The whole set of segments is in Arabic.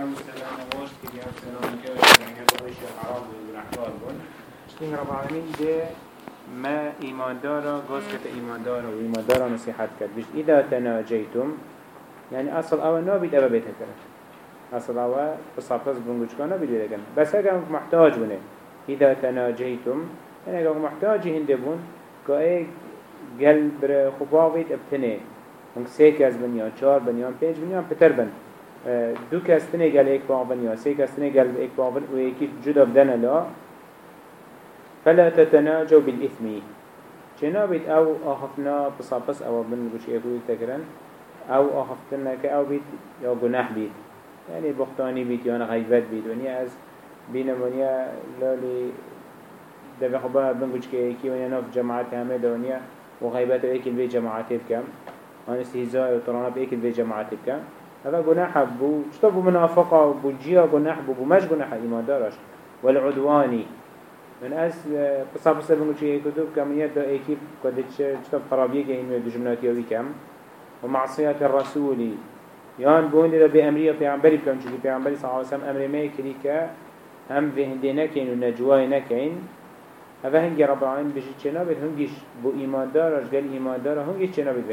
هم هم بون. ما إيمان دارا قوس كت إيمان دارا وإيمان دارا نصيحات بيش إذا تناجيتم يعني أصل أول نابد أبا بيتها كرت أصل أول بصابتز بنجوش بدي لكن بس أجا محتاج بني إذا تناجيتم يعني أجا محتاج هندبون كأي قلب خباويت ابتنه. هنگ سه کس بنیان چهار بنیان پنج بنیان پتر بن. دو کس تنه گل ایک باغ بنیان سه کس تنه گل ایک بن و یکی جدا بدن لا فلا تتناجوا بالإثم. جنابت أو أخفنا بصابس أو بن بش يقول تكرن أو أخفتنا كأو بيت يا جناح بيت يعني بختاني بيت يعني غيبات بيت ونيا أز بينا ونيا لالي دفع خبا بن بش كي ونيا نف جماعات همه دنيا وغيبات أكل بيت جماعات بكم أنا استهزاء وطرانا بأكل بيت جماعات بكم هذا جناح بو شتبو منافقة بو جيا جناح بو بمش جناح إيمان دارش. والعدواني. من از قصة بسر بنگو چه کتب کمیت دا ایکی کدت چطب خرابیه که اینو دجمناتی هاوی کم. و معصیت الرسولی. یان بوندی دا به امری پیغمبری بکم چلی پیغمبری صلی اللہ علیہ وسلم می کری که هم به هنده نکین و نجوای نکین. اوه هنگی رب العالمین بشید چه نابد هنگیش بو ایمان دارش گل ایمان داره هنگیش چه نابد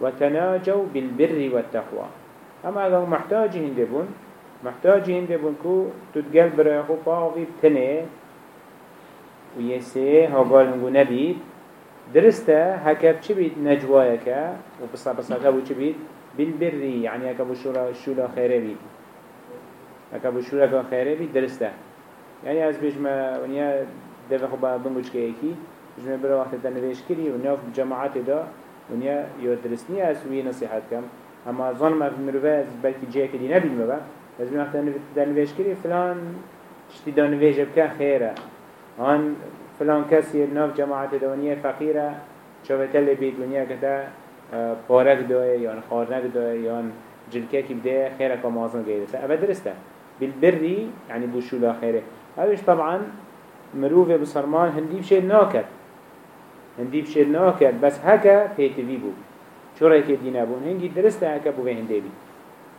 به هنده بکن و تناجو بالبر والتقوى. أما اگر محتاج هنده بون محتاج هنده بون کو تدگل برای خو بتنه و یه سه هاگال هنگو نبید درسته هكب چه بید نجوايك و بصا بصا كبو چه بید بالبري يعني هكبو شورا شورا خيره بید هكبو شورا خيره بید درسته. يعني از بجمع ونیا دفع خوبا بنگوش که ایکی بجمع برا وقت تنویش کری و ناف جماعت دا ونیا یا درستنی از وی نصیحت کم. اما ظن ما في مروفة بلكي جاي كدي نبي المبا لازم وقت تنویش کری فلان شتي دانویش بکن خیره. هان فلان کسی ناف جماعت دونیه فقیره. شویتل بید دنیا کتا پارک دوه یا خارنک دوه یا جلکه کی بده خیره که مازن گیده اوه درسته. بالبری يعني بوشولا خيره اوش طبعا مروفه بصرمان هندي بشيل ناكد هندي بشيل ناكد بس هكا فيتوي بو شو رأيك دينا بون هنجي درسته هكا بو هندي بي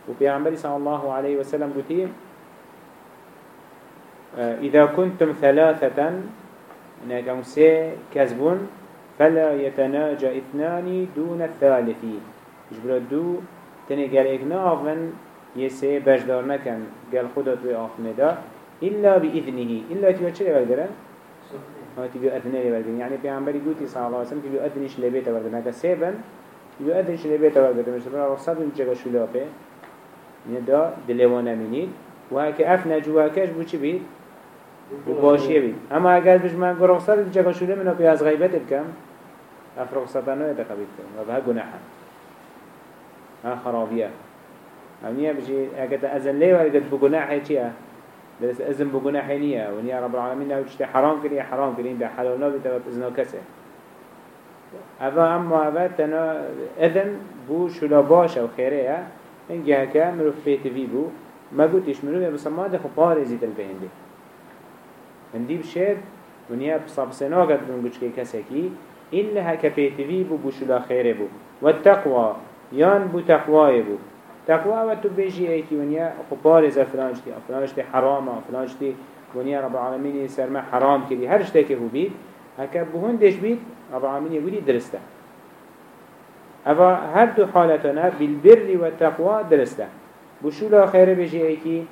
وبيعنبري صلى الله عليه وسلم قلتين إذا كنتم ثلاثة إنكم سي كذبون فلا يتناجى اثنان دون الثالث يجبر دو تني قال إقناع من يسي بجدار نكن قال خدت وآخن دا إلا بإذنه إلا تيو چه لبالدرن؟ ها تيو أذنه لبالدرن يعني بيعنبري قوتي صلى الله عليه وسلم تيو أذنش لبيت لبالدرن هكا سيبن؟ تيو أذنش لبيت لبالدرن مش تبرا رخصات ونجا شلابه ندا دلوانا منين وهكا أفنا جواكش بو چه بيت؟ و باشیه بید اما اگر بش من رخصت جگه شده منو پی از غیبت بکم اف رخصت نوی دقبید کن و به گناح ها خرابیه اونیه بجی اگر تا أزن لیو اگر بگناحه چیه بس ازن بگناحه نیه ونیا رب العالمین نو چشتی حرام کری حرام کری ده حلال نبی تا ازنا کسه اما أما اما تنا إذن بو شلا باشه و خیره اینگه هکه مروف پیتوی بو. ما گوتیش مروف بسماده خب پارزی تل بهنده هندی بشید ونیا بصابسنا قد بنقول كي كسكي. إلا هكا بيتفي بو بوشلا خير بو. والتقوى يان بو تقوى بو. تقوى و تو بيجي ايكي ونيا خبار إذا فلان شتي فلان شتي حرام فلان شتي ونيا رب العالمين سرما حرام كلي هر شتي كهو بيت هكا بهون ديش بيت رب العالمين يقولي درسته. أفا هر دو حالتنا بالبر والتقوى درسته. بوشلا خير بيجي ايكي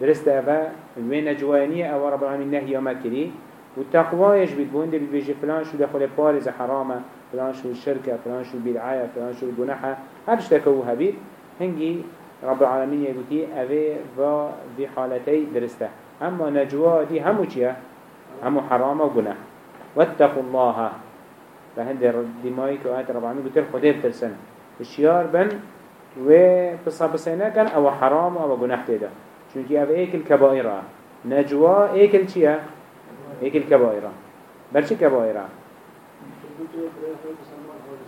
درست أفا الوين جوانية أو رب العالمين نهي ما كري والتقوى يجبت بوند بيجي فلان شو دخل بارز حرامة فلان شو الشركة فلان شو البدعاية فلان شو الجناحة هذا اشتكوا هبيت هنجي رب العالمين يقولي أبي ذا في حالتي درسته. أما نجوا دي همو چيا همو حرامة وجناح واتقوا الله. فهند دمائك وآيات رب العالمين قلت الخدير ترسن الشيار بن وبصابسينا كان أو حرام أو جناح تدا چونكي أو ايك الكبائرة نجوا ايك الچيا ايك الكبائرة برشي كبائرة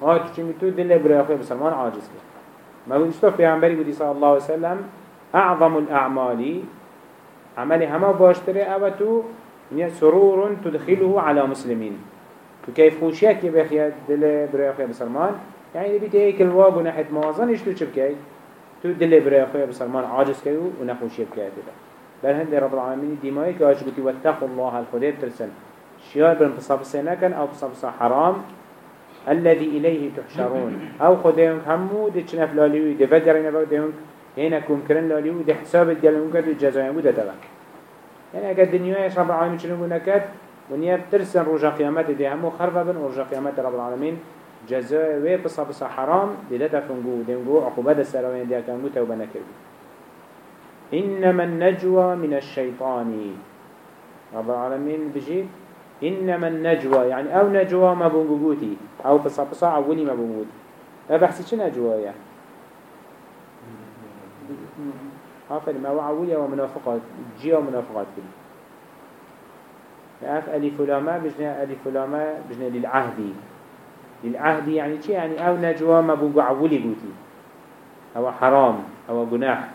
ها چونكي تو دل برای اخوی بسلمان عاجز كي ما في عمبري بودي صلى الله عليه وسلم أعظم الأعمال. عملي هما باشتري أو تو سرور تدخله على مسلمين تو كيف خوشيك يبخي دل برای اخوی بسلمان يعني بيت ايك الواب ونحت موازن اشتو چبكي تو دل برای خوی بسرمان عاجز کرد و نخوشی بکرد بل هند رب العالمین دیمایی که آج بودی واتقوا الله الخدای ترسن. شیار برن بصابسه نکن أو بصابسه حرام. الذي إليه تحشرون. أو خديهم همو دي چنف لاليوي دي فقرين بودهم هنا كون كرن لاليوي دي حساب الدلون كد الجزايا بودا تبا يعني اگر دنيا رب العالمين چنو ونيا ترسن رجا قيامت دي همو خرفا بن رجا قيامت رب العالمين جزاء وي بصا حرام دي دتا فنقو دنقو عقوبة السروين دي كانقو توبة نكربو إنما النجوى من الشيطان رب العالمين بجيت إنما النجوى يعني أو نجوى ما بنقوتي أو بصا بصا أولي ما بنقوتي. لا بحثي شو نجوى يا؟ هافر ما وعولي ومنافقات جيا ومنافقات كله لأف ألف لما بجنا ألف لما بجنا للعهدي للعهدي يعني شي؟ يعني أو نجوى ما بنقو عولي قوتي. أو حرام أو جناح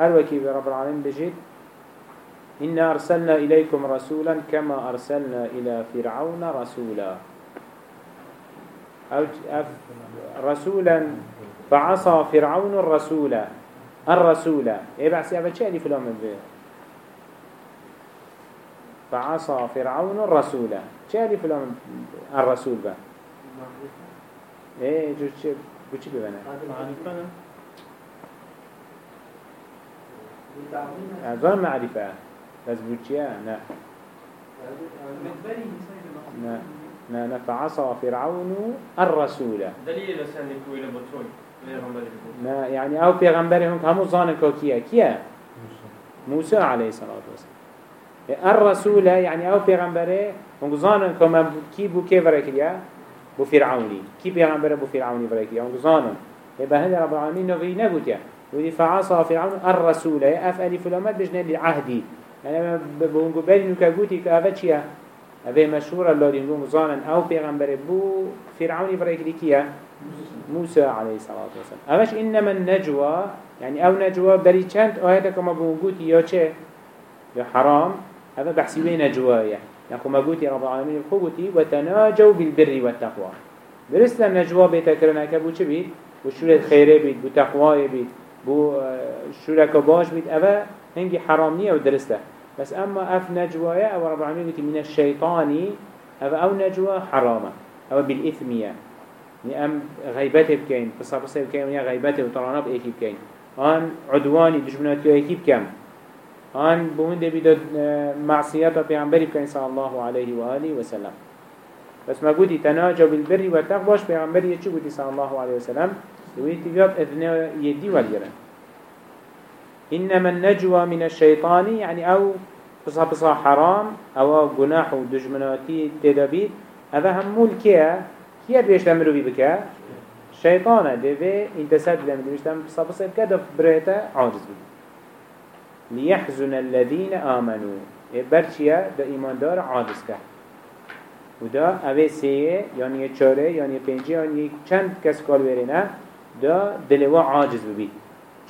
أروكي برب العالمين بجد إنا أرسلنا إليكم رسولا كما أرسلنا إلى فرعون رسولا. أو رسولا فعصى فرعون الرسول الرسول. إيه بحثي أبا اللي فلان من فعصى فرعون الرسول. اللي فلان الرسول بقى. إيه جو شيء بوشي ببنا أظن معرفة. بس بوشيا لا. لا لا لا. فعصى فرعون الرسول. دليل لسان كويل بطرون لا يعني أو پیغمبرهم همو ظان كوكيا كيا موسى عليه الصلاة والسلام الرسول يعني أو پیغمبره. هم ظان كما كي بو كي فرقيا بو فرعوني كي پیغمبره بو فرعوني فرقيا هم ظان يبقى هذا رب العالمين نغي نقوتيا ودي فعصى فرعون الرسول. أف ألف لامات بجنا للعهدي يعني بونجو بالي نكاغوتي كأفا چيا أفا مشهورة الله دي نقوم ظانا أو پیغمبر بو فرعوني فرقيا كيا موسى عليه الصلاة والسلام أمش إنما النجوى يعني أو نجوى بري چند آياتا كما بونجوتي يا چه يا حرام هذا بحسي بين نجوايا كما قوتي رب العالمين خوتي وتناجوا بالبر والتقوى برسل النجوى بيتكرنا كبو چه بيت وشورة خيره بيت بو تقوى بيت بو شورك باش بيت أفا هنجي حرامية ودرسته بس أما أف نجوايا أو رب العالمين من الشيطاني أفا أو نجوى حرامة أو بالإثمية أم غيبته بكين بصر بصر بكين ونيا غيبته وطرانا بإيكي بكين آن عدواني دشمناتي إيكي بكين آن بوهند بيدد معصيات بيعنبري بكين صلى الله عليه وآله وسلم بس ما قلت تناجوا بالبر والتقوى بيعنبري يتشو قلت صلى الله عليه وسلم يويتي بياب إذن يدي والجرن إنما النجوى من الشيطان يعني أو بصا بصا حرام أو جناح ودجمناتي تدابيت هذا همول كيا كيا بيش تمرو بي بكا شيطانا دي انت سد لما بيش تمرو بصا بصا دف بريتا عاجز بي ليحزن الذين آمنوا. برشيا دا إيمان دار عاجز كه. ودا اوه سية يعني چاره يعني پنجه يعني چند کس کار برینه دا دلوا عاجز ببید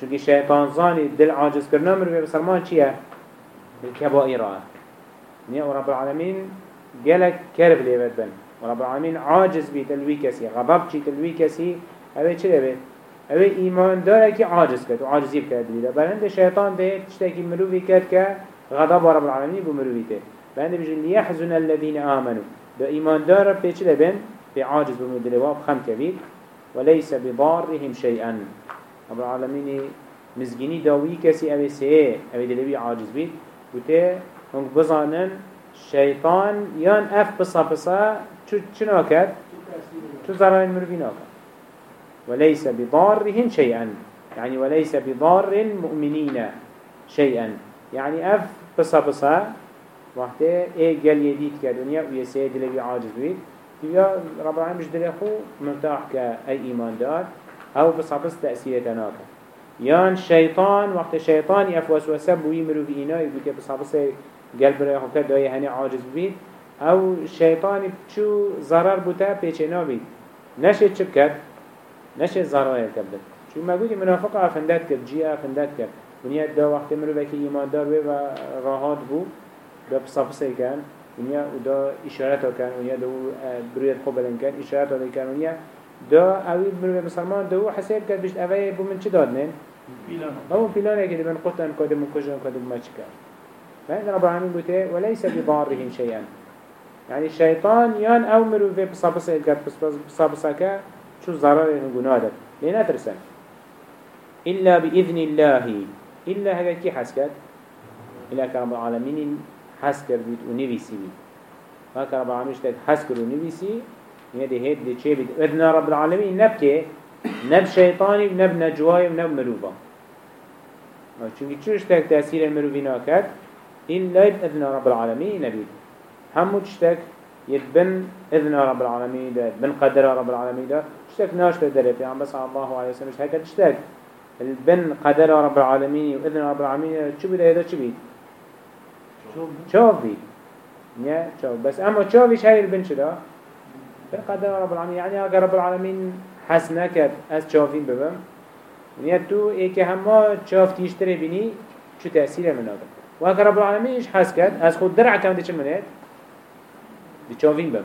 چونکه شیطان زانی دل عاجز کرنا مروی بسرمان چیه؟ الكبائره نیا و رب العالمین گلک کرب لیبت بن. و رب العالمین عاجز بی تلوی کسی. غضب چی تلوی کسی؟ اوه چه لبید؟ اوه ایمان داره که عاجز کرد و عاجزی بکرد لیده برند شیطان ده تشتاکی مروی کرد که غضب رب العالمین بمروی ته. برند بجن لیحزن الذین آمنوا ده ایمان داره پیچ لبن في عاجز بمدلواب خم كبير وليس بضارهم شيئا. رب العالمين مزجيني داوي كسي أبي سيه أبي دلوي عاجز بيت وته هم بزانن شيطان يان أف بصا بصا شو ناكد شو زران المروفين ناكد وليس بضارهم شيئا. يعني وليس بضار المؤمنين شيئا. يعني أف بصا بصا وقته إيه قال يديد كدنيا ويسيه دلوي عاجز بيت يا رب العالمين مش دلخو مرتاح كأي إيمان دار أو بصابس تأثير تناكا يان شيطان وقت شيطان يفوس وسب ويمرو في إنا يقول بصابس قلب رأيه كده داي هني عاجز بيت أو شيطان شو ضرر بتا بيچنا بيت نشي چبكت نشي ضرر يكبت شو ما قولي منافقة أفندات كب جي أفندات كب ونيا دا وقت مرو بكي إيمان دار و راحات بو. بصابس كان ونیا و دا اشارت ها کن ونیا دو برویت خوب بلن کن اشارت ها کن ونیا دا اوی مروف بسرمان دو حساب کرد بشت اوی بو من چه دادنین؟ پیلان. همون پیلانه که من قطن کده من کجان کده ما چه کرد؟ فإن رب العالمين بوته وليس بضارهم شيئا يعني الشيطان يان أو مروفه بصابصة إلقات بصابصة كا شو ضرر ينقونا داد. لنا ترسل إلا بإذن الله. إلا هذا كي حسكت إلا كرب العالمين حسكر بيت ونبيسي بيت هكا رب العالمين اشتاك حسكر ونبيسي يدي هيد دي چه بيت إذن رب العالمين نبكي نب شيطاني نب نجواي نب مروفا چونكي چو اشتاك تأثير المروفي ناكد إلا إذن رب العالمين نبيت همو تشتك يتبن إذن رب العالمين ده بن قدر رب العالمين ده تشتك ناش تدري في عم بس الله عليه وسلم مش هكذا تشتك البن قدر رب العالمين وإذن رب العالمين شو بده هذا شو بيت بيت يا شوف بس هاي البن شدا بن قدر رب العالمين يعني أجر رب العالمين حسنك أس شوفين ببم يعني تو إيه هما شوف تيشتري بني شو تأثيره من هذا وأجر رب العالمين إيش حسكت أس خود درع كم دي منه؟ بتشوفين بم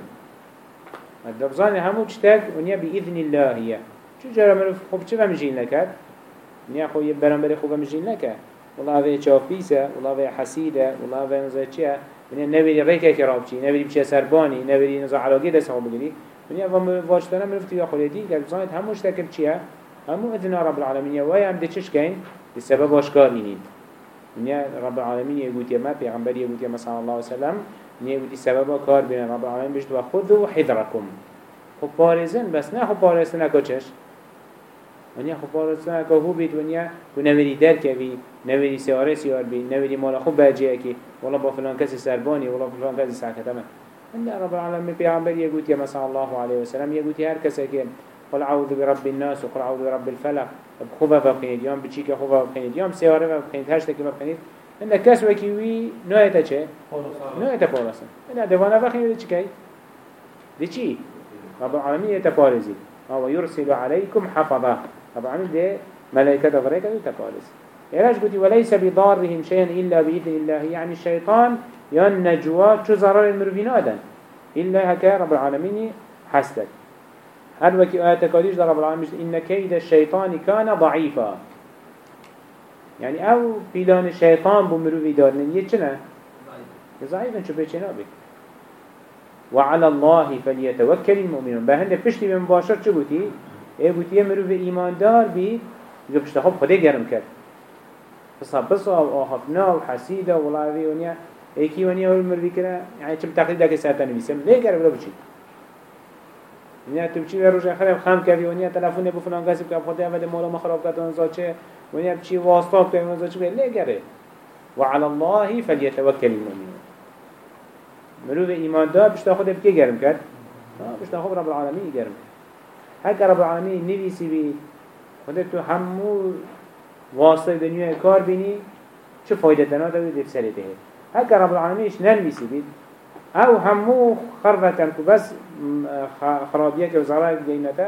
الدبزان همو بشتاق ونيا بإذن الله هي شو جرى مروف خوب چه بمجين لكت ونيا خو بري خوب بمجين لكت والله هذا شافيسة والله هذا حسيدة والله هذا نزا چه ونيا نبري ريكا كرابچي نبري بچه سرباني نبري نزا علاقه دست هو بگیری. ونيا واجتنا مروف تيا خليدي قال بزانت همو اشتاكل چيه همو إذن رب العالمين ويا هم دي چش كين بسبب اشكارينين ونيا رب العالمين يقول يا ما پیغمبر يقول يا صلى الله عليه وسلم نيه ودي سببا كار بين رب العالمين بجد وخذوا حذركم خب بارزن بس نه خب بارزن اكا چش. ونیا خب بارزن اكا هو ونیا و نوری در كوي نوری سياره سيار بي نوری مالا خوب باجي اكي والله با فلان كسي سرباني والله با فلان كسي ساكتما عند رب العالمين بيعمل يقول يا مساء الله عليه وسلم. يقول هر كسي كي قل أعوذ برب الناس وقل أعوذ برب الفلق. خوبه بخينيد يوم بچيك خوبه بخينيد يوم سياره بخينيد هشتكي بخينيد إن كس وكيوي نويتا چه؟ نويتا پارسن إن دوانا دي چكي؟ دي چي؟ رب العالمين يتپارزي هو يرسل عليكم حفظة. رب العالمين دي ملائكة غريكة يتپارز إلاش قلت؟ وليس بضارهم شيئا إلا بإذن الله. يعني الشيطان نجوا شو ضرر المروفين آدن إلا هكا رب العالمين حسدك. هل وكي آيات كاديش رب العالمين إن كيد الشيطان كان ضعيفا. يعني أو بيلان الشيطان بمروفي دارنين يتشنا ضعيفا. شو بيتشنا بك وعلى الله فليتوكل المؤمنون. بهند پشتی به مباشر چه بودی؟ ای بودی مروف ایمان دار بی یه پشت خدا گرم کرد. بصا و آخفنا و حسیدا و لاوی ونیا ایکی ونیا هول مروفی کرا يعني تقلید داکی سرطان نویسم لی گرم بلا بچی ونیا تو بچی و روش خراب خم کردی ونیا تلفون بو فلان کسی که خدا اول مولا ما خراب کرد اون چه؟ ونیا بچی واسطه که اون چه؟ لی گره وعلى الله فليتوكل المؤمنون. مروف ایمان دار بشتا خود بکی گرم کرد؟ بشتا خود رب العالمین گرم کرد. هک رب العالمین نویسی بی خودت تو همو واسطه دنیای کار بینی چه فایده دنا داوی دیف سری ده هک رب العالمینش ننویسی بید. أو همو خربه کن که بس خرابیه که وزارای دینتا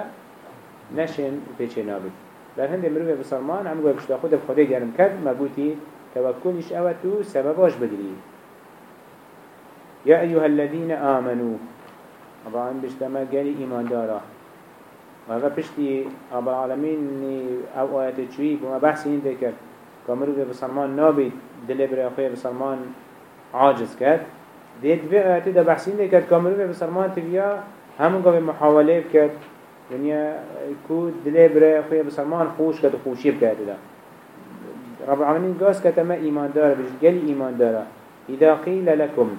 نشن پیچه نابید. در هند مروف بسرمان هم گوی بشتا خود بخوده گرم کرد مبوتی توکلش أو تو سبباش بگیری. يا أيها الذين آمنوا طبعا بشتما قالي إيمان دارا وهذا بشتي أبا العالمين أو آيات تشويب وما بحثين ذكر كامرو بسلمان نابي دلبر أخويا بسلمان عاجز كات ديت في آيات دا بحثين ذكر كامرو بسلمان تبيا همون قبل محاولة كات ونيا كو دلبر أخويا بسلمان خوش كات وخوشي بكات دا. رب العالمين قاس كتما إيمان دارا قالي إيمان دارا إذا قيل لكم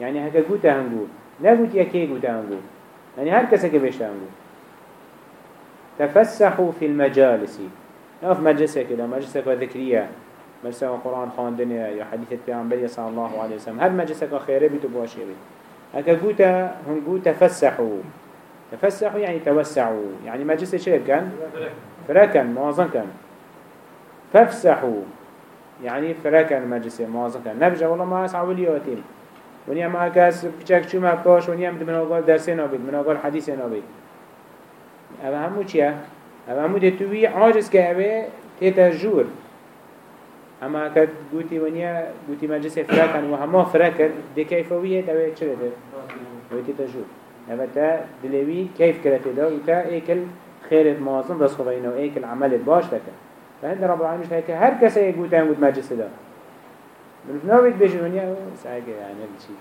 يعني هكا قوتا هنقول لا قوت يكي قوتا هنقول يعني هر كسا كبشتا هنقول تفسحوا في المجالس. نقف مجلسة كده مجلسة ذكرية. مجلسة قرآن خاندنية يا حديثة بيعنبرية صلى الله عليه وسلم. هر مجلسة خيرة بيتو بواشي بيت هكا قوتا تفسحوا. تفسحوا يعني توسعوا. يعني مجلسة شيء كان؟ فركن موازن كان. فافسحوا. يعني فركن مجلسة موازن كان. نبجا والله ما أسعوا اليوتين ونیا ما کس بچک چوم کاش ونیا من آگال درس نابید من آگال حدیث نابید اما همو چیه؟ اما همو دتوی عاجز که اوه تیتا جور اما که گوتی ونیا گوتی مجلس فرکن و همه فرکن دی کیفویه اوه چه ده؟ اوه تیتا جور اما تا دلوي كيف كرت دا وتا ايكل خيرت مواصن بس خبينه وايكل عملت باش لك فهند رب العالمين هيك هر كسي يقول تان قد مجلس دا من نوبيت بيجي ونيا ساعة يعني بشيء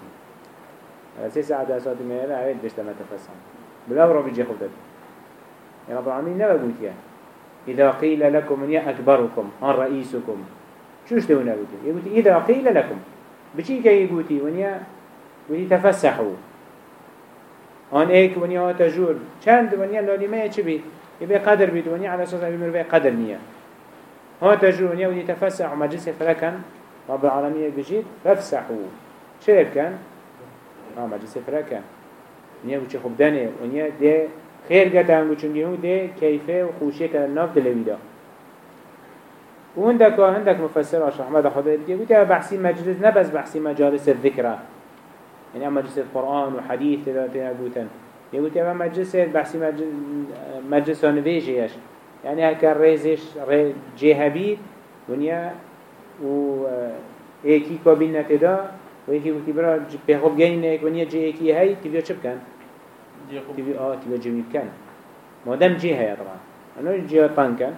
على سي ساعة أسات ميلا عيد بيش لما تفسهم بلا رب يجي خبدت يا رب العالمين نبا قلت يا إذا قيل لكم من أكبركم أن رئيسكم شوش دونا قلت يقول إذا قيل لكم بشي كي يقولي ونيا وني تفسحوا. آن ایک ونیا تجور چند ونیا لالیمه چه بید يبقى قدر بيد ونيا على أساس أبي مربي قدر نية. ها تجور ونيا ودي تفسح ومجلس فركن رب العالمين بجيد فافسحوا. شرب كان؟ ها مجلس فركن نيا وچه خوب ونيا ده خير قدام وچنگي هو ده كيفه وخوشيه كان ناف دلويدا وعندك عندك مفسر أشرح أحمد خدا يقول ده بحثي مجلس نبس بحثي مجالس الذكرى يعني مجلس القرآن وحديث تلا قوتن يقول تبع مجلس بحثي مجلس مجلس نفيجيش يعني هكا ريزش ري جهبيد ونيا و ايكي كابين نتدا ويكي قلت برا بخوب جينك ونيا جي ايكي هاي تبيا چه بكن؟ تبيا آه تبيا جميل كان. مادام جي هاي طبعا. أنا جي طان كان.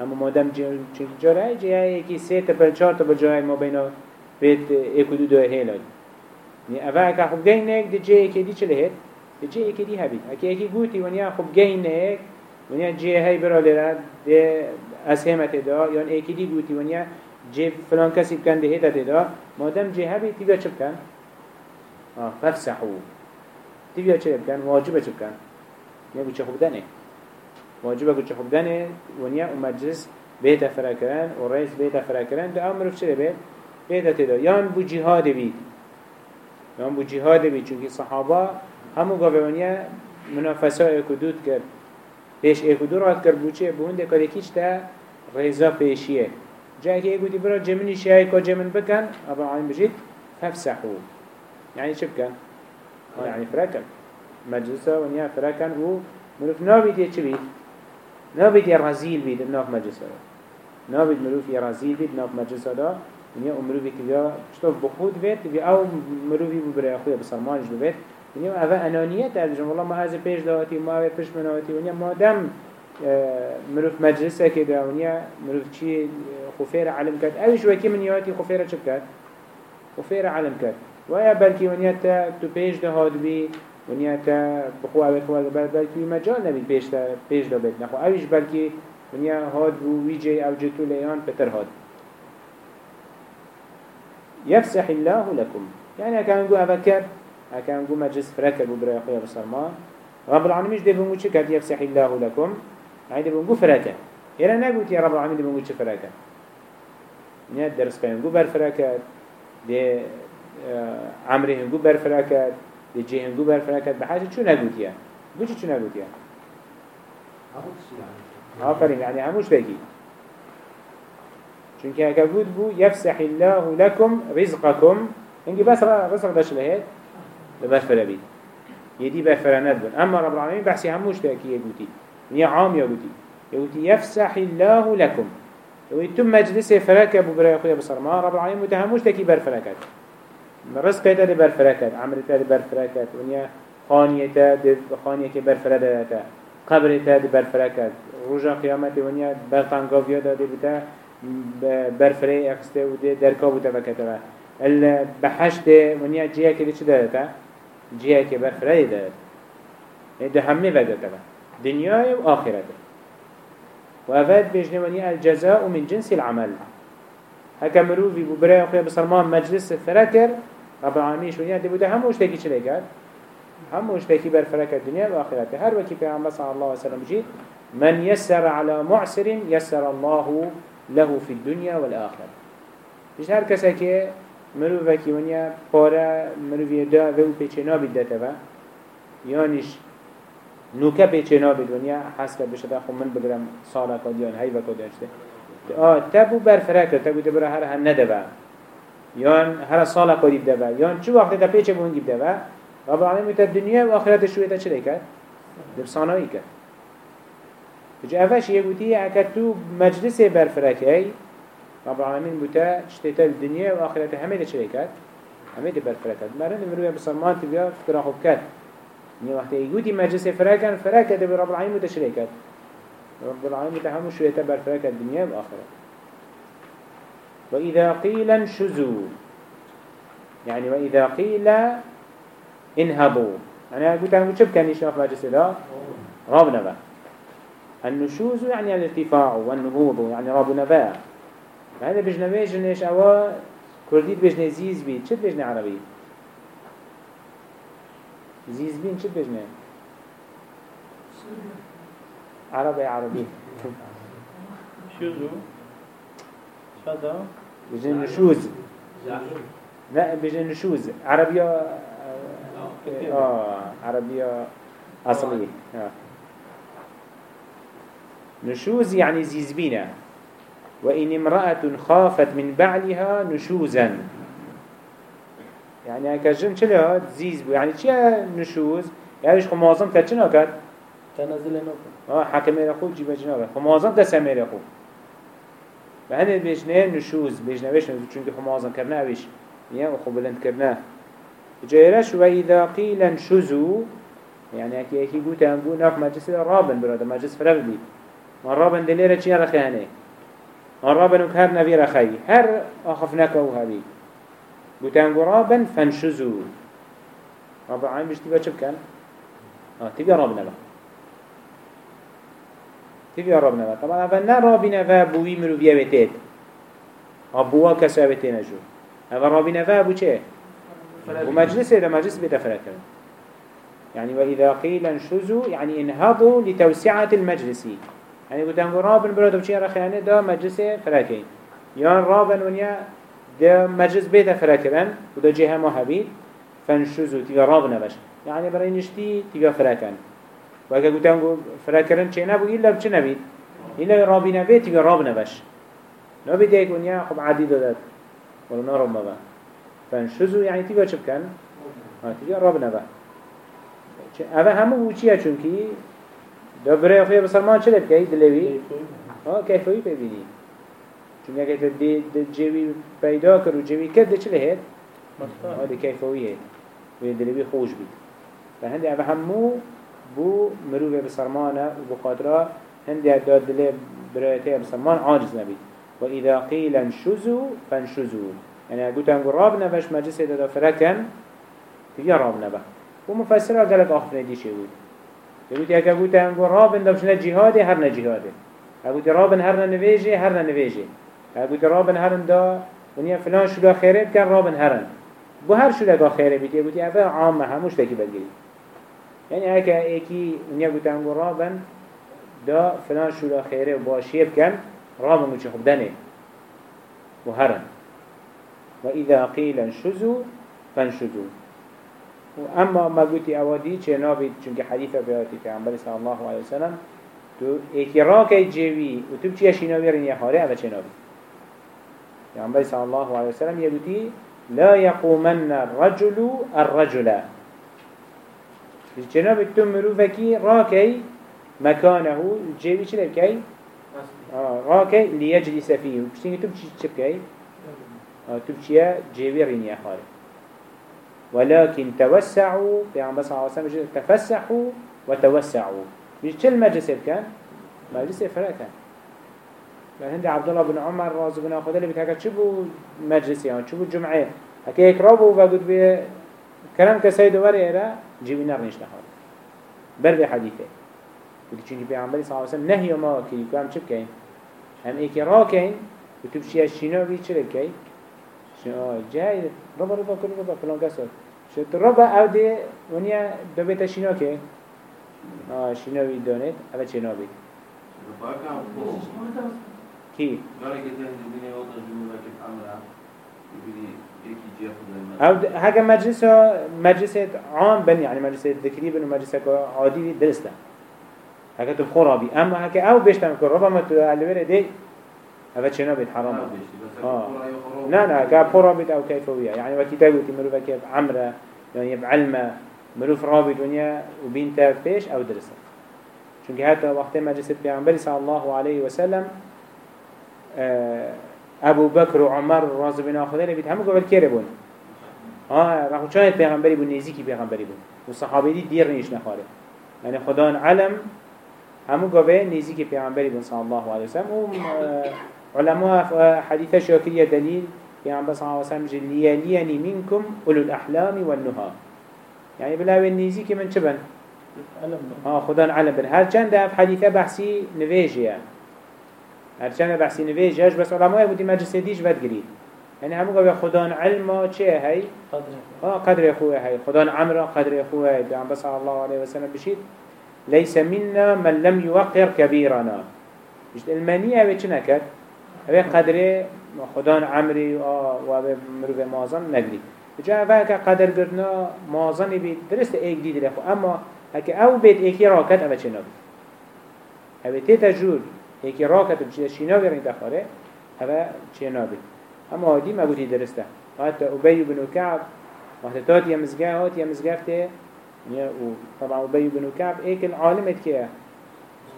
أما مادام جي جارة هاي جي هاي ايكي سي تبل چار تبل جاي ما بينا بيت ايكو دو دو هيلاد يعني أفا أكا خب جينك دي جي اكي دي چه لهت؟ دي جي اكي دي هبيت اكي اكي قوتي ونيا خب جينك ونیا جه هی برا لرد ده از همت دا. یا ایکی دی گوتی ونیا جه فلان کسی بکن ده هیتا دا. مادم جه هبی تیبیا چه بکن؟ آه ففسحو. تیبیا چه بکن؟ واجبه چه بکن؟ نیا چه خوب دنه. واجبه چه خوب دنه. ونیا و مجلس بيت فراكران ورئيس بيت فراكران ده أمر في شيء بيت بيت تدا يان بو جهاد بيت يان بو جهاد بيت چونكي صحابة همو قابلونيا منافسة كدود کرد. پیش ایک و دو رات کرد بوچه بونده کاری کیچ تا ریزا پیشیه. جایی که ایگو دی برا جمنی شیعی که جمن بکن ابا عالم بجید ففسحو يعني چه بکن؟ يعني فرکن مجلسه ونیا فرکن و مروف نابید یه چه بید؟ نابید یه رزیل بید ناف مجلسه نابید مروف یه رزیل بید ناف مجلسه دا ونیا مروفی که بیا شتوف بخود بید بیا أو مروفی ببره اخویا بسرمانش بید ونیا اوه انانیت ارجم والله ما از پیش داواتی ما اوه پیش مناواتی ونیا ما دم مروف مجلسه که دا ونیا مروف چی خفیر علم کرد. اوش وکی من خفیر چه کرد؟ خفیر علم کرد. و یا بلکی ونیا تا تو پیش دا هاد بی ونیا تا بخو اوه خواه بلکی مجال نبید پیش دا پیش دا بید نخو اوش بلکی ونیا هاد بو ویجی أو جتو لیان پتر هاد. يفسح الله لكم. يعني كان نقول أفكر هكا نقول مجلس فركة ببرا أخويا بصرما رب العالمين بنقول شو كاد يفسح الله لكم. هاي دي بنقول فركة إلا نقول يا رب العالمين بنقول شو فركة نيا درس كان نقول بر عمري نقول بر فركة دي جي نقول بر فركة بحاجة شو نقول يا بوش شو نقول يا آفرين يعني هموش بقي چونك هكا قد بو يفسح الله لكم رزقكم انجي بس رزق داش لهيت لبرفرة بيت يدي برفرة ندبن أما رب العالمين بحثي هموش تأكي يقولي نيا عام يقولي يقولي يفسح الله لكم يقولي تم مجلس فركة ببرا يخويا بصرما رب العالمين متهموش تأكي برفركت رزق تا دي برفركت عمر تا دي برفركت ونيا خانية تا دي خانية كي برفرة داتا قبر تا دي برفركت رجا قيامت ونيا برطانقافيا دا دي بتا برفره اخسته ودي دركابو تفكتوا البحشت ونيا جيه كده چه داتا جهه که بر فرای داد ده همه وده تبا دنیای و آخرته و افاد بجنواني الجزاء من جنس العمل. هكا مروفي ببراي وقيا بسرمان مجلس فركر رب العالمين شونيا دي بوده هموش تاكي چلي قاد هموش تاكي بر فركر الدنيا و آخرته هر وكي پیغمبر صلى الله عليه وسلم جيد من يسر على معسر يسر الله له في الدنيا والآخرة. مش هر كسا كي مروفکی ونیا پاره مروفی دا و پیچه نابید داته و یانش نوکه پیچه نابید ونیا حس کرد بشه خب من بگرم سالا کد یان هی وکد داشته آه تبو برفره کرد تبو دبره هر هن نده و یان هر سالا کدیب ده و یان چه وقت تا پیچه بون گیب ده و رب العالمین تا دنیا و آخرت شوی تا چه کرد؟ دبسانایی کرد. جا افش یه گوتی اکر تو مجلس برفره رب العالمين بوتا اشتيتا الدنيا وآخرته همه ده چلي كات همه ده برفره كات مرن مروي بسلمان تبيا فكرا خوب كات يعني وقت يقولي مجلس فراكن فراكة ده رب العالمين متشريكات رب العالمين تحمل شوية تبر فراكة الدنيا والآخرة وإذا قيل انشزوا يعني وإذا قيل انهضوا يعني قلت أنا قلت كان يشوف مجلس ده رابنا بقى النشوز يعني الارتفاع والنهوض يعني رابنا بقى هذا بجنا بيجن إيش أوا كرديت بجنا زيز بيت شد بجنا عربي؟ زيز بين شد بجنا عربي عربي. شوزو بجنا نشوز. لا بجنا نشوز. عربية آه عربية أصلية. آه. نشوز يعني زيزبينة. وإن امرأة خافت من بعلها نشوزا. يعني كجن چلها زيز بو. يعني چيا نشوز؟ يعني خو معظم كد چنا كد تنزل نوكا آه حكم رخو جيبه جنا كد خو معظم دسم رخو بهند بيجنه نشوز بيجنه بيش چونك خو معظم كرنا اويش يعني خو بلند كرنا جيرش وإذا قيل انشزوا يعني اكي اكي قوت انقو ناف مجلس رابن برادا مجلس فربلي ما رابن دليرة چيا رخيانه ما رابن وكهر نبي رخي هر اخفناك وهذه قوتان قرابا فانشزوا رب العالمين مش تبقى شب كان آه تبقى ربنا بقى تبقى ربنا بقى طبعا فنا ربنا فابوي مرو بيا بيتيت أبوا كسا بيتين جو هذا ربنا فابو چه ومجلس إذا مجلس بتفركر يعني وإذا قيل انشزوا يعني انهضوا لتوسعة المجلس يعني قلتان قرابا برادو بچه رخيانه دا مجلس فركين يعني رابا ونيا ده مجلس بيت فركرن وده جهة ما هبيت فنشوزو تيجا راب نبش يعني برای نشتی تيجا فركن وكا قلت أنقو فركرن چه نبو إلا بچه نبيت إلا رابي نبيت تيجا راب نبش. نبيت يكون يا خب عديد داد ولا نرب مبا فنشوزو يعني تيجا چه بكن تيجا راب نبا. اوه همو بوچيه چونكي ده برای خوی بسرمان چه لبكي دلوي آه كيفوي ببيني چون اگه تو دی جوی پیدا کرد و جوی کرد چه لهید؟ آه ده کیفویه و دلوی خوش بید. و هنده اوه همو بو مروه بسرمانه و بخاطره هنده داد دل برایته بسرمان عاجز نبید و اذا قیل انشزو فانشزو. يعني قلت أنقول راب نبش مجلس دا فركن تبيا راب نبه. ومفسر قالك آخر دي شيء بود. يقول يا قلت أنقول راب نبش نجهاده هر نجهاده قلت راب هر نواجه هر نواجه قلت رابن هرن دا ونیا فلان شده خیره بکن رابن هرن بو هر شده خیره بیتی گوتی اوه عامه هموش تکی بگیری یعنی اگه ایکی ونیا گوتی انگو رابن دا فلان شده خیره و باشیه بکن رابن گوتی خب دنه. و هرن. و اذا قیل انشزو فانشزو. و اما ما قلتي اوادي چه نابید چونك حديثة بياتي في عمبالي صلى الله عليه وسلم تو ایکی راکی جوی و تو بچی اشیناوی رنی حاره اوه چه نابید؟ يعني صلى الله عليه وسلم يقولي لا يقومن الرجل الرجل. جناب التمرو فكي راكي مكانه الجيبي شلي بكي آه. راكي ليجلس فيه بشتيني تبشي تبكي آه تبشي جيبي ريني أخاري ولكن توسعوا في عم بس عليه وسلم تفسحوا وتوسعوا مش كل مجلس كان مجلس فرقا هندي عبد الله بن عمر راز بن خدا اللي بتحكي شو مجلس يعني شو جمعة؟ هكي إكرابه وقد بي كلام كسيد وري إلى جيبي نار نشته حال بر حديثه بودي چونكي بيعمل صلى الله عليه وسلم نهي ما كي كام شو بكين هم إيكي راكين وتبشي الشينا بي شو بكين شو جاي ربا ربا كل ربا فلان كسر شو تربا أو دي ونيا دبيت الشينا كي آه شينا بي دونت أبد شينا بي كي أو هكا مجلس مجلس عام بن يعني مجلس ذكري بن مجلس عادي درسته. هكا تبخور رابي اما هكا أو بيش تنكر ربما ما تقلبه دي هذا شنو بيت حرام آه. لا لا بخور رابط أو كيفوية يعني وكتابه تمروفا كيف عمره يعني بعلمه مروف رابط ونيا وبينتا بيش أو درسه چونك حتى وقت مجلس پیغمبر صلى الله عليه وسلم ابو بكر وعمر راضي بن اخذ اللي بيت همو قبل كيري بون آه رخو شاید پیغمبری بود نزیکی پیغمبری بود و صحابه دی دیر نیش نخاره یعنی خدا علم همو قوه نزیکی پیغمبری بود صلی الله علیه وسلم و علماء حديث شاكرية دليل يعني بس عليه وسلم لياليني منكم أولو الأحلام والنهى يعني بلا النيزي من شبن آه خدا علم بن هر چند حديثة بحثي نفيجي يعني هر چند بحثي نفيجي بس علماء يبودي مجلس ديش بد قريد يعني همو قبل خدا علم چه هاي آه قدر أخوه هاي خدا عمره قدر أخوه هاي يعني بس الله عليه وسلم بشيد ليس منا من لم يوقر كبيرنا مش المنية بيش نكت اوه قدره خدا عمری و اوه مروف مازن نگری. جا اوه که قدر گرنا مازنی بید درست ایک دید لخو اما هکه أو بید ایکی راکت اوه چه نبید اوه تیتا جور. ایکی راکت بچه شینا برین دخاره اوه چه نبید اما آدی مگوتی درسته. حتی ابی بن کعب وقت تات يمزجاه هات يمزجافته طبعا أبي بن كعب إيك العالم كيه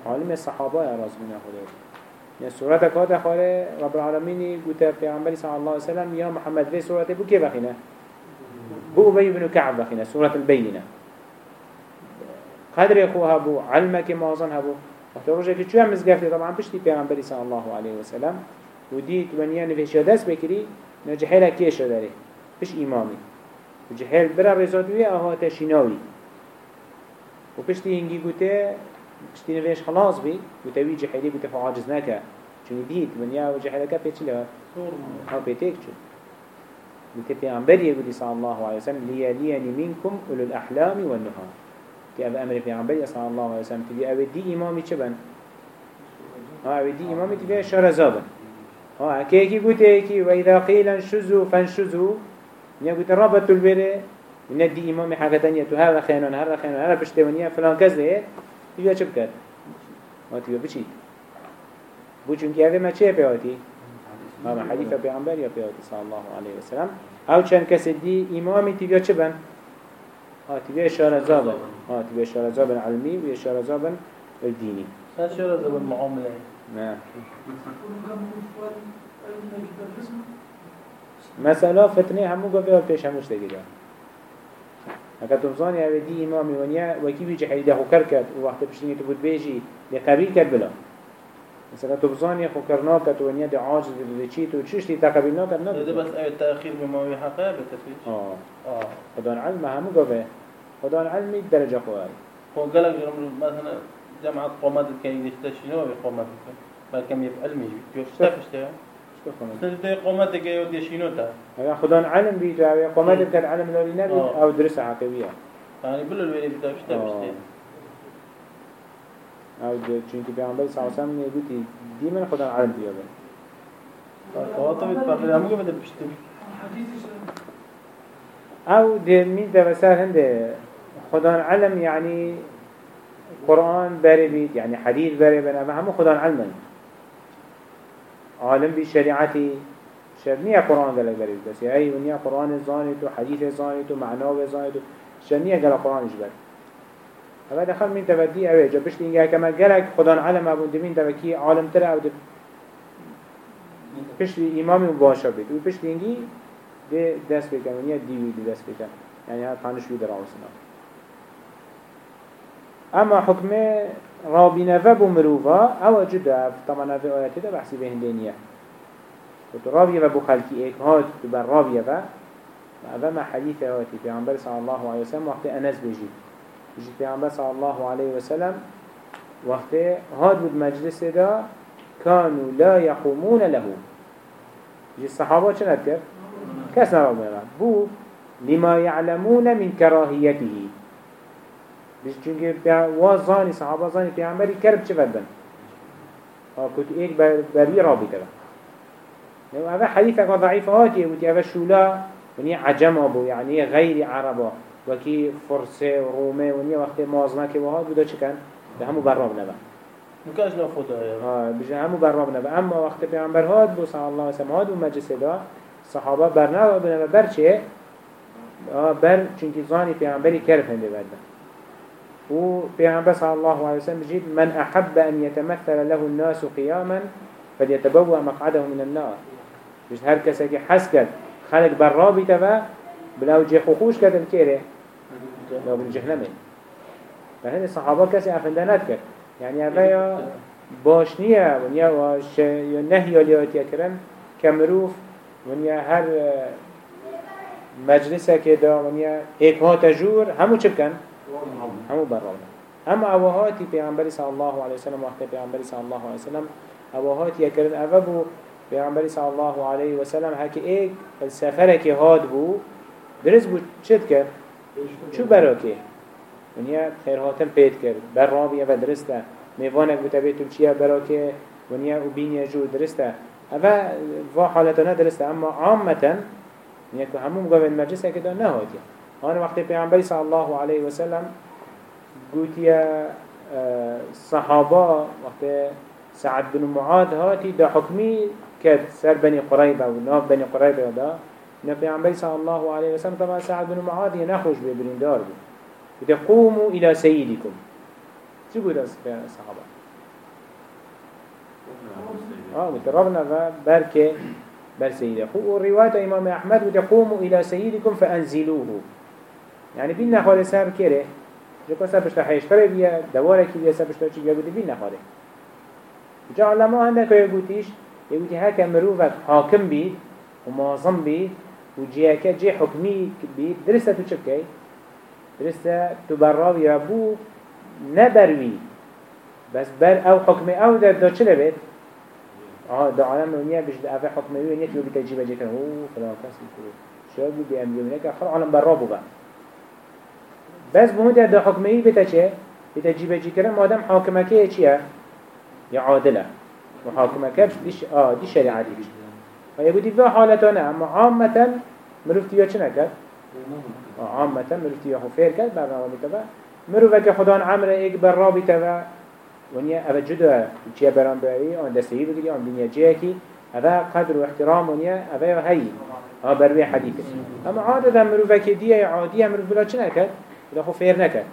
عالم الصحابة يا رسول الله يعني سورة كات خاله رب العالمين قلت پیغمبر صلى الله عليه وسلم يا محمد في سورة بو كيف بخينا بو أبي بن كعب بخينا سورة البينة قدر يخوها بو علمك مازن هبو. وقت روجه كي شو هم مزقفتي طبعا بشتي پیغمبر صلى الله عليه وسلم وديت ونيا نفيش دست بكري نجحيلا كيش داري بش إمامي وجحيل برا رزادوية أهو تشيناوي وبشتي هنجي قلت اشتي نفيش خلاص بي وتوي جحيلي قلت فعاجز نكا چون ديت من يا وجحيلك بيتش لها. أو بيتك چون قلت پیغمبر يقول صلى الله عليه وسلم لياليني منكم أولو الأحلام والنهار في أبا أمر پیغمبر صلى الله عليه وسلم تبي أبي دي إمامي چبن ها أبي دي إمامي تبي شهر زابن ها كيكي قلت كي وإذا قيل انشزوا فانشزوا نيا قلت ربط البره من دي إمامي حاجة تانية تو هذا خيانون هذا خيانون هذا بشتوانية فلان كذا يبقى چه بكر هاتي يبقى بچيت بو چونك اوه ما چه بيهاتي ما حديث پیغمبر يا بيهاتي صلى الله عليه وسلم؟ أو چند کس دي امامي تبقى چه بن؟ ها تبقى اشارة زابن ها تبقى اشارة زابن علمي و اشارة زابن الديني اشارة زابن معاملة؟ نعم مثلا فتنه همو قبل پیش هموش دیگه اگر تو بزانی اوه دی امامی ونیا وکی بیجی حیده کر کرد و وقت پشتینی تو بود بیجی دی قبیل کرد بلا. مثلا تو بزانی خو کرنا کرد ونیا دی عاجز دی چی تو چیش دی تقبیل نا کرد ده بس اوه تأخیر بماوی حقه بتفیش آه آه خدان علم همو قبه خدان علمی درجه خواه هو قالك مثلا جمعة قومات كان يختشينوا بقومات بل يفعل ميجي يفتفش ده سنتي قومتك يود يشينوتا هذا خدان علم بيتو أو قومتك كان علم لولي نبي أو درس عقبية يعني بلو الويلي بيتا بشتا أو چونك بيعنبال صلى الله عليه وسلم يقولي دي من خدان علم بيا بي فواطا بيتبقى همو قبل بشتا أو دي مين تفسار هنده. خدان علم يعني قرآن باري بيت يعني حديث باري بنا همو خدان علم عالم بشريعتي شرنية قرآن قال بريد بس أي ونيا قرآن زانيت وحديث زانيت ومعناه زانيت شرنية قال قرآن إجبر هذا دخل من تبدي أوي جا بشت إنجا كما قالك خدان علم أبو دمين تبكي عالم ترى أو بشت إمامي مباشر بيت وبشت إنجي دي دست بكن ونيا ديوي دي دست بكن يعني هذا خانش بيدر عوصنا اما حكمه رابينا فبو مروفا أو جدا طبعا في آيات ده بحثي بهندينية قلت رابيا فبو خلقي ايك هات تبر رابيا فا هذا ما حديث هاتي في عمبر صلى الله عليه وسلم وقت أنس بيجي في عمبر صلى الله عليه وسلم وقت هاد بود مجلس ده كانوا لا يقومون له يجي الصحابة شنو كيف كسر بو لما يعلمون من كراهيته بيش چونکه واز زاني صحابه زاني پیامبری کرب چه ها كنت ایک بری رابی کرد لو هذا حديث أكو ضعيف هاتي وتي هذا شولا وني عجم أبو يعني غير عربا وكي فرسة ورومة وني وقت مازنا كي وهاد بده چكن ده همو براب نبا مكاش نفوت آه بجا همو براب نبا أما وقت پیامبر هاد بو صلى الله وسلم هاد ومجلس دا صحابة برنا بنبا بر چه آه بر چونكي زاني پیامبری کرب هنده بدن و پیغمبر صلى الله عليه وسلم بجيد من أحب أن يتمثل له الناس قياما فليتبوأ مقعده من النار. بجد هر كسا كي حس كد خلق برابي تبا بلاو جي خوش كده الكيري لو بالجهنمي فهند الصحابة كسي أفندانات كد يعني أبايا باش نیه ونیا واش نهی آلیاتی کرن کمروف ونیا هر مجلسه دا ونیا ایک ها تجور همو چه بکن؟ همو براونا اما اوهاتی پیغمبری صلی الله علیه وسلم وقت پیغمبری صلی الله علیه وسلم اوهاتی کرن اوه بو پیغمبری صلی الله علیه وسلم هکی ایک السفره که هاد بو درست بو کرد؟ چو برا که؟ ونیا خیرهاتم پید کرد. بر رابیه و درسته. میوانک بیتون چیه برا که ونیا و بینی جو درسته. اوه و حالتانه درسته. اما عامتا يعني که همون قبل المجلس كده نهاتي أنا وقت پیامبری صلی الله علیه و سلم قوتيا صحابه وقت سعد بن معاذ هاتي دا حكمي كد سر بني قريبة وناف بني قريبة دا. پیامبری صلی الله علیه و سلم طبعا سعد بن معاذ ينخرج ببرين دار بي قوموا إلى سيدكم شو قول الصحابة آه متربنا بركة بل سيده خو رواية إمام أحمد وتقوموا إلى سيدكم فأنزلوه. يعني بينا سهر كيره جاكو سهر بشتا حيشتري بيا دوارة كي بيا سهر بشتا چي بيا بينا خالي جا علماء عندك يقوليش يقولي هكا مروفك حاكم بيد ومعظم بيد وجيهك جي حكمي بيد درسته تو چبكي درسته تبراوي ربو نبروي. بس بر أو حكمي أو در دا چلة بيت؟ آه دا عالم ونیا بجد أفا حكمه ونیا تلو بتجيبه جيكا هو فلان كاس بكرو شو بي بأمري ونیا خل عالم برابو با. بس بمود دا حكمه بتجه بتجيبه جيكا مادام حاكمة كيه چيه يا عادلة. وحاكمه كبش ديش آه دي شريعتي بيش. ويقول دي في حالتنا أما عامة مروفتي يا چنه كد آه عامة مروفتي يا خفير كد بعد ما بتبا مروفك خدان عمره ايك برابي تبا ونیا اوه جدا چیه برام بری؟ آن دستی بگیری آن دنیا جیه کی؟ اوه قدر و احترام ونیا اوه هی ها بروی حدیث. اما عادتا مروفه که دیه عادیه مروف بلا چه نکد؟ بلا خو فیر نکد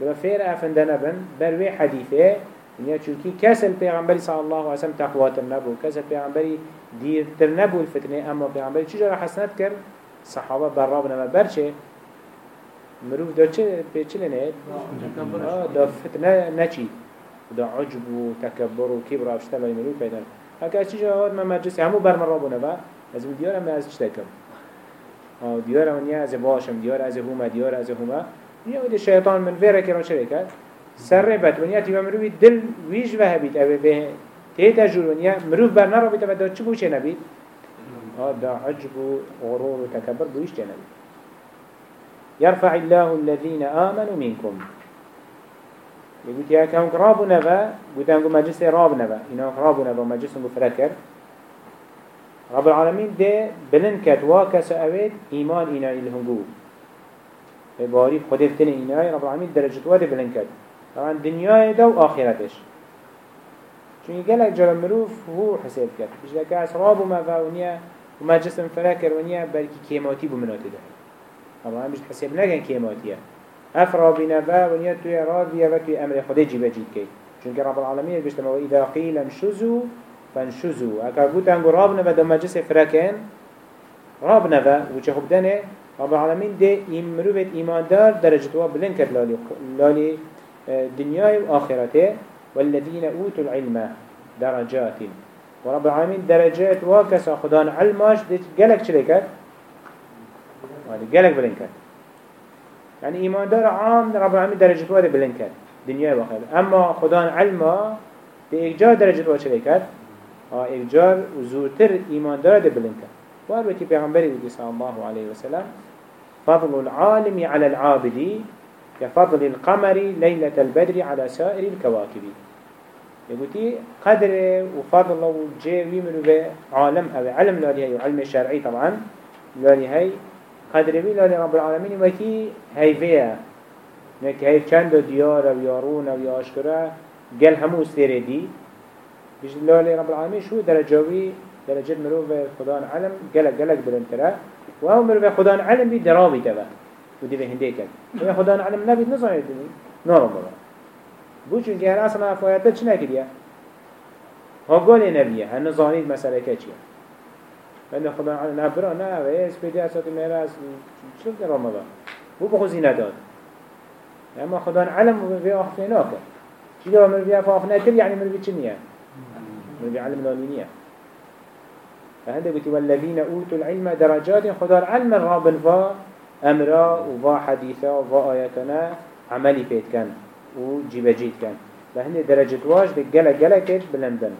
بلا فیر افنده نبن. بروی حدیثه. ونیا چونکی کس الپیغمبری صلی الله علیه وسلم تقواتر نبو کس الپیغمبری دیرتر نبو الفتنه اما پیغمبری چجا حسنت کرد؟ صحابه براب نما برچه مروف دا چه؟ چه لنید؟ دا فتنه نچید دا عجب و تكبر و كبر افشتا لا يملو پیدا هكا چی جواد ما مجلسی همو برمن را بونه با از دیارم از چی تکم دیارم ونیا از باشم دیار از هما دیار از هما نیا ودی شیطان من ویره کرا چه کرد؟ سر بد ونیا تیما مروی دل ویش و هبید جور ونیا مروف بر نرا بیتا دا چی بوچه نبید دا عجب و غرور و تكبر بویش چه نبید يرفع الله الذين آمنوا منكم. يقول يا كم رابو نبا أنكم مجلس راب نبا. إنه رابو نبا مجلس مفركر. رب العالمين ده بلن كت واكس أويد إيمان إنا إلهم جو باري خده فتن إنا رب العالمين درجة واده بلن كت. طبعا دنيا ده وآخرتش. چون يقالك جرى مروف هو حساب كت بيش لك أسراب وما ونيا ومجلس مفركر ونيا بلكي كيماتي بمناته ده طبعا مش حساب نكن كيماتيه افرا بنبا ونيا توي راضية وتوي أمر خده جيبه جيد كي چونك رب العالمين بيشتما وإذا قيل انشزوا فانشزوا اكا قلت انقو راب نبا دو مجلس فركين راب نبا وچه خب دنه رب العالمين دي مروفت ايمان دار درجة وا بلن كد لالي, لالي دنياي وآخرته والذين أوتوا العلم درجات. ورب العالمين درجات واكسا خدان علماش دي قلق چلكت قلق بلن كد يعني إيمان دار عام رب العالمين درجة واحدة بلند كد دنيا وآخرة أما خدان علما بإيجار درجة واحدة شلي كد آه إيجار وزورتر إيمان دار ده كد وأربتي بيغمبري صلى الله عليه وسلم فضل العالم على العابد كفضل القمر ليلة البدر على سائر الكواكب. يقولي قدر وفضل وجي ويمنو بعالم أو علم لالي علم الشرعي طبعا. لالي هي قدر بي لالي رب العالمين. وكي هيفيا نك هيف چند ديار أو يارون أو ياشكرا قل همو استيري دي بيش لالي رب العالمين شو درجوي درجة مروف خدان علم. قلق قلق بلنترا وهو مروف خدان علم بي درابي تبا ودي به هندي كد ويا خدان علم نبي نظام يدني نورم بابا. بو چونكي هر أصلا افاياته چنا كديا ها قول نبيه هن نظامي مسألة كتشيه لأن خدا على نبرا نه و ایس پیدی اسات میراس شو در رمضان بو بخوزی نداد. اما خدا علم آخفنا كر شو ده من في آخفنا كر يعني من في چنية من في علم لالينية فهذا قلت والذين أوتوا العلم درجات. خدا العلم الرابن فا أمرا وفا حديثا وفا آياتنا عملي فيت كان وجيب جيت كان فهند درجة واج دي جلا بلندن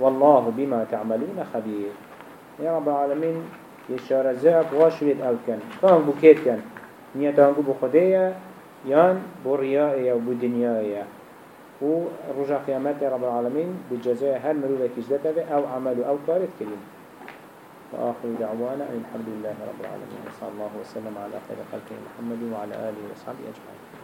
والله بما تعملون خبير. يا رب العالمين يشار زاب واشويت أو كان كان بوكيت كان نيتان بو خدية يان بو ريائية وبو دنيائية و رجع قيامات رب العالمين بالجزاء هل مروبة كجدته أو عمل أو كارث كريم وآخر دعوانا الحمد لله رب العالمين صلى الله وسلم على خير خلقه محمد وعلى آله وصحبه أجمعين.